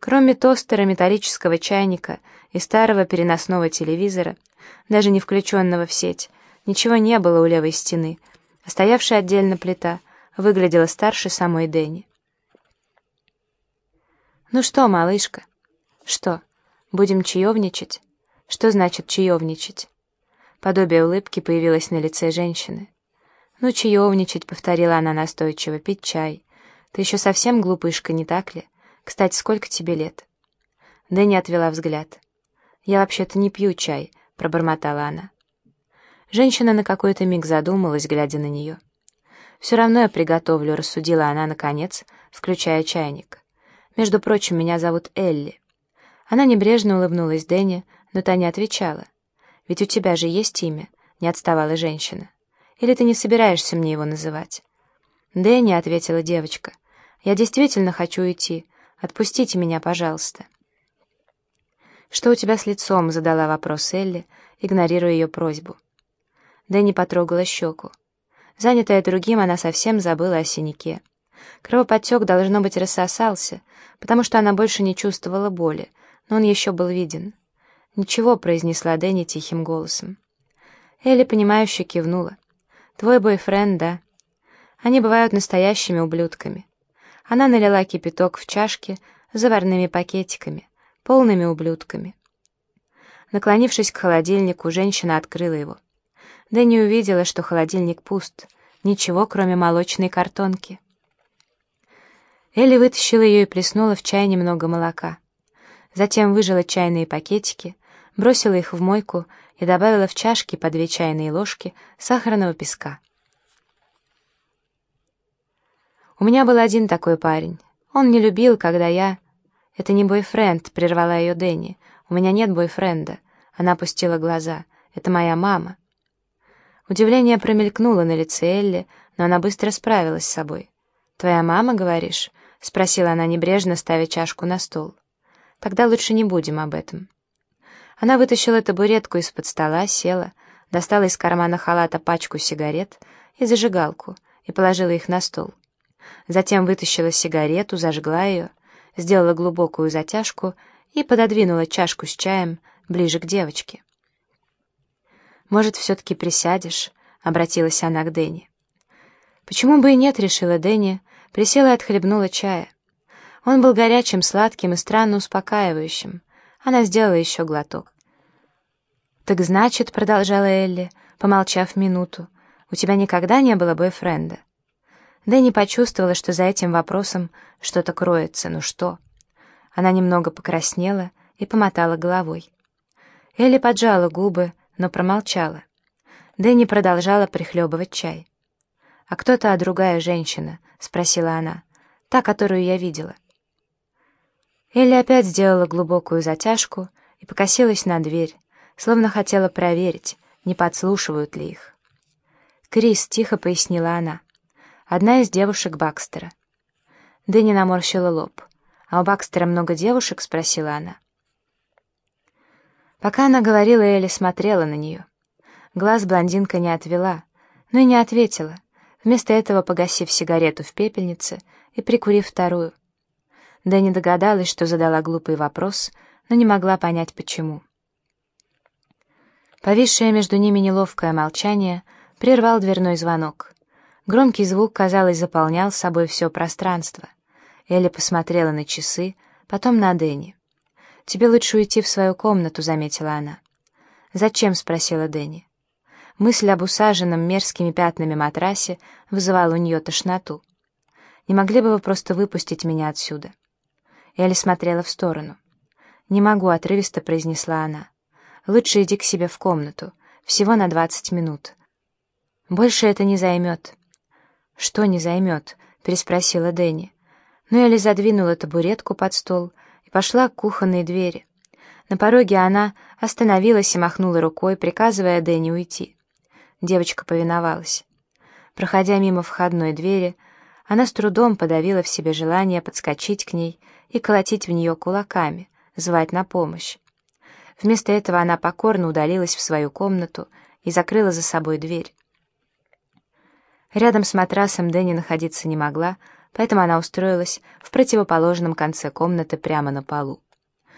Кроме тостера, металлического чайника и старого переносного телевизора, даже не включенного в сеть, ничего не было у левой стены, а стоявшая отдельно плита выглядела старше самой Дэнни. «Ну что, малышка?» «Что, будем чаевничать?» «Что значит чаевничать?» Подобие улыбки появилось на лице женщины. «Ну, чаевничать», — повторила она настойчиво, — «пить чай. Ты еще совсем глупышка, не так ли? Кстати, сколько тебе лет?» Дэнни отвела взгляд. «Я вообще-то не пью чай», — пробормотала она. Женщина на какой-то миг задумалась, глядя на нее. «Все равно я приготовлю», — рассудила она наконец, включая чайник. «Между прочим, меня зовут Элли». Она небрежно улыбнулась Дэнни, но та не отвечала. «Ведь у тебя же есть имя», — не отставала женщина. «Или ты не собираешься мне его называть?» «Дэнни», — ответила девочка, — «я действительно хочу уйти. Отпустите меня, пожалуйста». «Что у тебя с лицом?» — задала вопрос Элли, игнорируя ее просьбу. Дэнни потрогала щеку. Занятая другим, она совсем забыла о синяке. Кровоподтек, должно быть, рассосался, потому что она больше не чувствовала боли, но он еще был виден. «Ничего», — произнесла Дэнни тихим голосом. Элли, понимающе кивнула. «Твой бойфренд, да?» Они бывают настоящими ублюдками. Она налила кипяток в чашки с заварными пакетиками, полными ублюдками. Наклонившись к холодильнику, женщина открыла его. Дэнни увидела, что холодильник пуст, ничего, кроме молочной картонки. Элли вытащила ее и плеснула в чай немного молока. Затем выжила чайные пакетики, бросила их в мойку и добавила в чашки по две чайные ложки сахарного песка. У меня был один такой парень. Он не любил, когда я... Это не бойфренд, прервала ее Дэнни. У меня нет бойфренда. Она опустила глаза. Это моя мама. Удивление промелькнуло на лице Элли, но она быстро справилась с собой. «Твоя мама, говоришь?» — спросила она небрежно, ставя чашку на стол. «Тогда лучше не будем об этом». Она вытащила табуретку из-под стола, села, достала из кармана халата пачку сигарет и зажигалку и положила их на стол. Затем вытащила сигарету, зажгла ее, сделала глубокую затяжку и пододвинула чашку с чаем ближе к девочке. «Может, все-таки присядешь?» — обратилась она к Дэнни. «Почему бы и нет?» — решила Дэнни, присела и отхлебнула чая. Он был горячим, сладким и странно успокаивающим. Она сделала еще глоток. «Так значит», — продолжала Элли, помолчав минуту, — «у тебя никогда не было бойфренда?» Дэнни почувствовала, что за этим вопросом что-то кроется. Ну что? Она немного покраснела и помотала головой. Элли поджала губы, но промолчала. Дэнни продолжала прихлебывать чай. «А кто та другая женщина?» — спросила она. «Та, которую я видела». Элли опять сделала глубокую затяжку и покосилась на дверь, словно хотела проверить, не подслушивают ли их. «Крис», — тихо пояснила она, — «одна из девушек Бакстера». Дэнни наморщила лоб. «А у Бакстера много девушек?» — спросила она. Пока она говорила, Элли смотрела на нее. Глаз блондинка не отвела, но и не ответила, вместо этого погасив сигарету в пепельнице и прикурив вторую. Дэнни догадалась, что задала глупый вопрос, но не могла понять, почему. Повисшее между ними неловкое молчание прервал дверной звонок. Громкий звук, казалось, заполнял собой все пространство. Элли посмотрела на часы, потом на Дэнни. «Тебе лучше уйти в свою комнату», — заметила она. «Зачем?» — спросила Дэнни. Мысль об усаженном мерзкими пятнами матрасе вызывала у нее тошноту. «Не могли бы вы просто выпустить меня отсюда?» Элли смотрела в сторону. «Не могу», — отрывисто произнесла она. «Лучше иди к себе в комнату. Всего на двадцать минут. Больше это не займет». «Что не займет?» — переспросила Дэнни. Но Элли задвинула табуретку под стол и пошла к кухонной двери. На пороге она остановилась и махнула рукой, приказывая Дэнни уйти. Девочка повиновалась. Проходя мимо входной двери, она с трудом подавила в себе желание подскочить к ней и колотить в нее кулаками, звать на помощь. Вместо этого она покорно удалилась в свою комнату и закрыла за собой дверь. Рядом с матрасом Дэнни находиться не могла, поэтому она устроилась в противоположном конце комнаты прямо на полу.